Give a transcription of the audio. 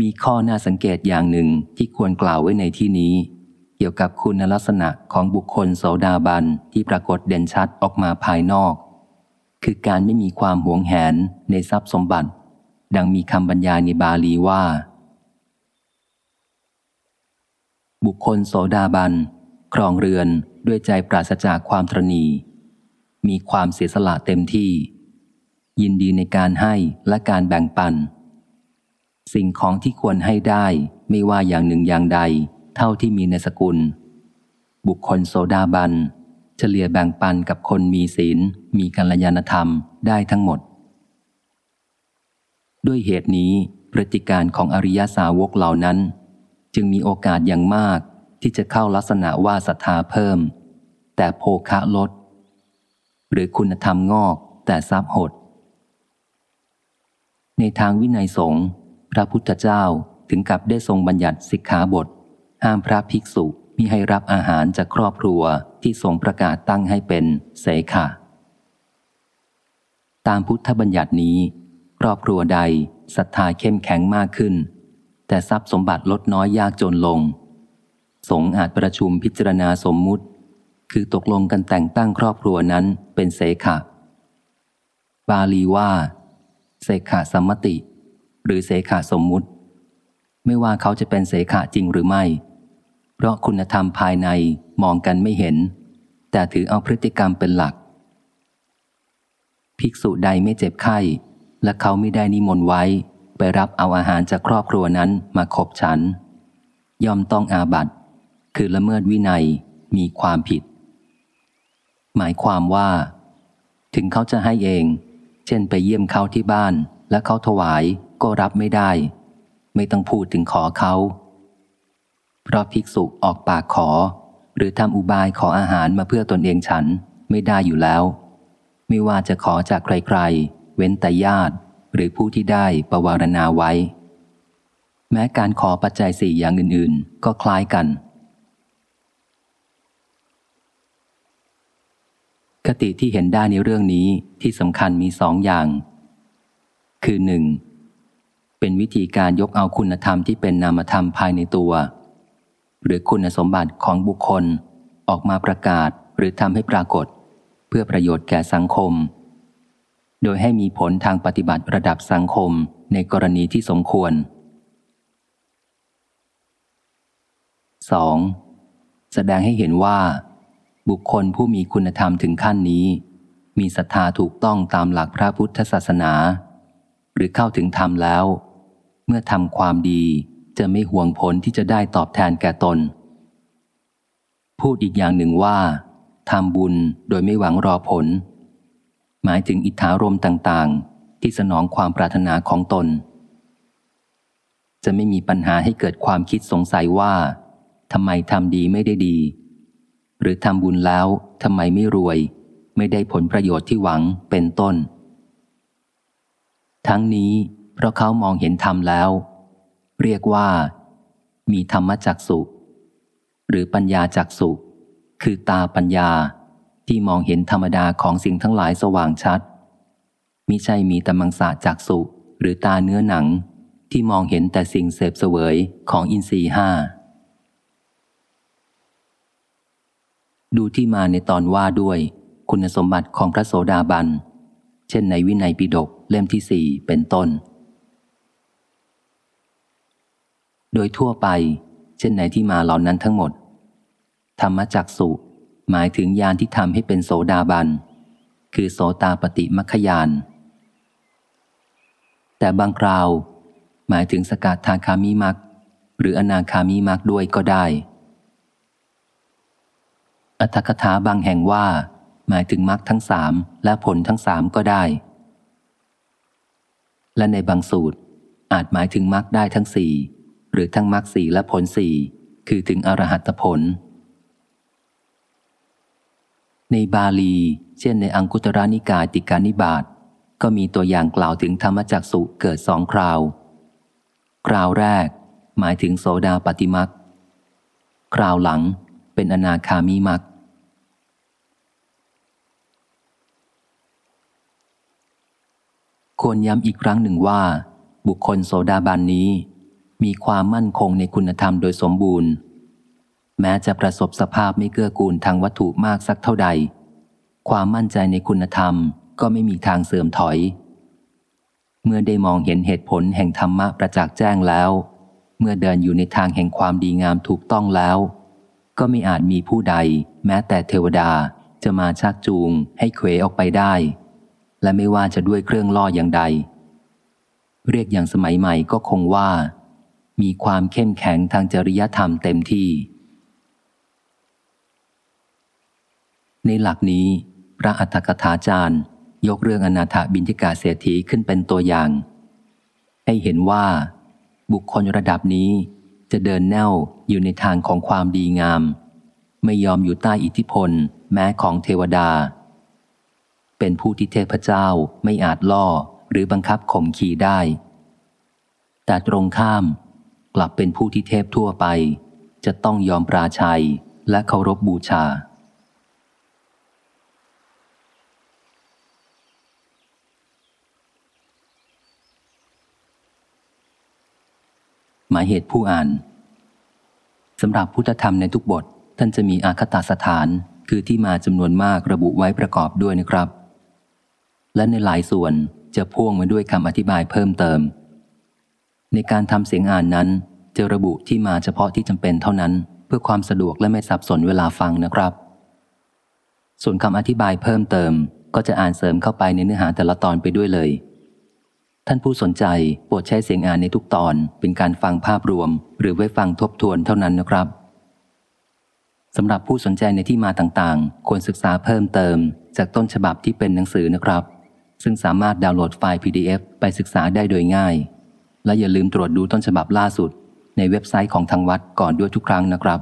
มีข้อน่าสังเกตอย่างหนึ่งที่ควรกล่าวไว้ในที่นี้ เกี่ยวกับคุณลักษณะของบุคคลโสดาบันที่ปรากฏเด่นชัดออกมาภายนอก คือการไม่มีความหวงแหนในทรัพย์สมบัติ ดังมีคำบรรยายในบาลีว่า บุคคลโสดาบันครองเรือนด้วยใจปราศจากความตรณี มีความเสียสละเต็มที่ ยินดีในการให้และการแบ่งปัน สิ่งของที่ควรให้ได้ไม่ว่าอย่างหนึ่งอย่างใด เท่าที่มีในสกุล บุคคลโสดาบัน เฉลี่ยแบ่งปันกับคนมีศีล มีกัลยาณธรรมได้ทั้งหมด ด้วยเหตุนี้พฤติการของอริยสาวกเหล่านั้น จึงมีโอกาสอย่างมากที่จะเข้าลักษณะว่าศรัทธาเพิ่ม แต่โภคะลด หรือคุณธรรมงอกแต่ทรัพย์หด ในทางวินัยสงฆ์ พระพุทธเจ้าถึงกับได้ทรงบัญญัติสิกขาบท ห้ามพระภิกษุมิให้รับอาหารจากครอบครัวที่ทรงประกาศตั้งให้เป็นเสขะตามพุทธบัญญัตินี้ ครอบครัวใดศรัทธาเข้มแข็งมากขึ้น แต่ทรัพย์สมบัติลดน้อยยากจนลง สงอาจประชุมพิจารณาสมมุติ คือตกลงกันแต่งตั้งครอบครัวนั้นเป็นเสขะบาลีว่า เสขะสมมติ หรือเสขะสมมุติ ไม่ว่าเขาจะเป็นเสขะจริงหรือไม่ เพราะคุณธรรมภายในมองกันไม่เห็น แต่ถือเอาพฤติกรรมเป็นหลัก ภิกษุใดไม่เจ็บไข้ และเขาไม่ได้นิมนต์ไว้ ไปรับเอาอาหารจากครอบครัวนั้นมาขบฉัน ย่อมต้องอาบัตคือละเมิดวินัยมีความผิด หมายความว่า ถึงเขาจะให้เอง เช่นไปเยี่ยมเขาที่บ้านและเขาถวาย ก็รับไม่ได้ ไม่ต้องพูดถึงขอเขา เพราะภิกษุออกปากขอ หรือทำอุบายขออาหารมาเพื่อตนเองฉันไม่ได้อยู่แล้ว ไม่ว่าจะขอจากใครๆ เว้นแต่ญาติ หรือผู้ที่ได้ประวารณาไว้ แม้การขอปัจจัยสี่อย่างอื่นๆ ก็คล้ายกันคติที่เห็นได้ในเรื่องนี้ที่สำคัญมีสองอย่าง คือหนึ่ง เป็นวิธีการยกเอาคุณธรรมที่เป็นนามธรรมภายในตัว หรือคุณสมบัติของบุคคลออกมาประกาศหรือทำให้ปรากฏ เพื่อประโยชน์แก่สังคม โดยให้มีผลทางปฏิบัติระดับสังคมในกรณีที่สมควร 2. แสดงให้เห็นว่า บุคคลผู้มีคุณธรรมถึงขั้นนี้ มีศรัทธาถูกต้องตามหลักพระพุทธศาสนา หรือเข้าถึงธรรมแล้ว เมื่อทำความดีจะไม่ห่วงผลที่จะได้ตอบแทนแก่ตน พูดอีกอย่างหนึ่งว่าทำบุญโดยไม่หวังรอผล หมายถึงอิทธารมต่างๆ ที่สนองความปรารถนาของตน จะไม่มีปัญหาให้เกิดความคิดสงสัยว่าทำไมทำดีไม่ได้ดี หรือทำบุญแล้วทำไมไม่รวย ไม่ได้ผลประโยชน์ที่หวังเป็นต้น ทั้งนี้ เพราะเขามองเห็นธรรมแล้ว เรียกว่า มีธรรมจักสุหรือปัญญาจักสุคือตาปัญญาที่มองเห็นธรรมดาของสิ่งทั้งหลายสว่างชัดมิใช่มีตมังสาจักสุหรือตาเนื้อหนังที่มองเห็นแต่สิ่งเสพเสวยของอินทรีห้าดูที่มาในตอนว่าด้วย คุณสมบัติของพระโสดาบัน เช่นในวินัยปิฎกเล่มที่สี่เป็นต้น โดยทั่วไป เช่นในที่มาเหล่านั้นทั้งหมด ธรรมจักสุหมายถึงยานที่ทำให้เป็นโสดาบัน คือโสตาปฏิมัคยาน แต่บางคราว หมายถึงสกัดทาคามิมักหรืออนาคามิมักด้วยก็ได้ อัตถกถาบางแห่งว่า หมายถึงมรรคทั้งสามและผลทั้งสามก็ได้ และในบางสูตรอาจหมายถึงมรรคได้ทั้งสี่ หรือทั้งมรรคสีและผลสี่คือถึงอรหัตผล ในบาลี เช่นในอังคุตระนิกายติกานิบาตก็มีตัวอย่างกล่าวถึงธรรมจักสุเกิดสองคราว คราวแรก หมายถึงโสดาปฏิมักคราวหลังเป็นอนาคามิมักควรย้ำอีกครั้งหนึ่งว่า บุคคลโสดาบันนี้ มีความมั่นคงในคุณธรรมโดยสมบูรณ์ แม้จะประสบสภาพไม่เกื้อกูลทางวัตถุมากสักเท่าใด ความมั่นใจในคุณธรรมก็ไม่มีทางเสื่อมถอย เมื่อได้มองเห็นเหตุผลแห่งธรรมะประจักษ์แจ้งแล้ว เมื่อเดินอยู่ในทางแห่งความดีงามถูกต้องแล้ว ก็ไม่อาจมีผู้ใด แม้แต่เทวดาจะมาชักจูง ให้เขวออกไปได้ และไม่ว่าจะด้วยเครื่องล่ออย่างใด เรียกอย่างสมัยใหม่ก็คงว่า มีความเข้มแข็งทางจริยธรรมเต็มที่ ในหลักนี้ พระอัฏฐกถาจารย์ ยกเรื่องอนาถบินทิกาเศรษฐีขึ้นเป็นตัวอย่าง ให้เห็นว่า บุคคลระดับนี้จะเดินแนวอยู่ในทางของความดีงาม ไม่ยอมอยู่ใต้อิทธิพล แม้ของเทวดา เป็นผู้ที่เทพเจ้าไม่อาจล่อหรือบังคับข่มขีได้ แต่ตรงข้าม กลับเป็นผู้ที่เทพทั่วไป จะต้องยอมปราชัยและเคารพบบูชา หมายเหตุผู้อ่านสำหรับพุทธธรรมในทุกบท ท่านจะมีอาคตสถานคือที่มาจำนวนมากระบุไว้ประกอบด้วยนะครับ และในหลายส่วนจะพ่วงมาด้วยคำอธิบายเพิ่มเติม ในการทำเสียงอ่านนั้น จะระบุที่มาเฉพาะที่จำเป็นเท่านั้น เพื่อความสะดวกและไม่สับสนเวลาฟังนะครับ ส่วนคำอธิบายเพิ่มเติม ก็จะอ่านเสริมเข้าไปในเนื้อหาแต่ละตอนไปด้วยเลย ท่านผู้สนใจโปรดใช้เสียงอ่านในทุกตอนเป็นการฟังภาพรวม หรือไว้ฟังทบทวนเท่านั้นนะครับสำหรับผู้สนใจในที่มาต่างๆ ควรศึกษาเพิ่มเติม จากต้นฉบับที่เป็นหนังสือนะครับ ซึ่งสามารถดาวน์โหลดไฟล์ PDF ไปศึกษาได้โดยง่าย และอย่าลืมตรวจดูต้นฉบับล่าสุด ในเว็บไซต์ของทางวัดก่อนด้วยทุกครั้งนะครับ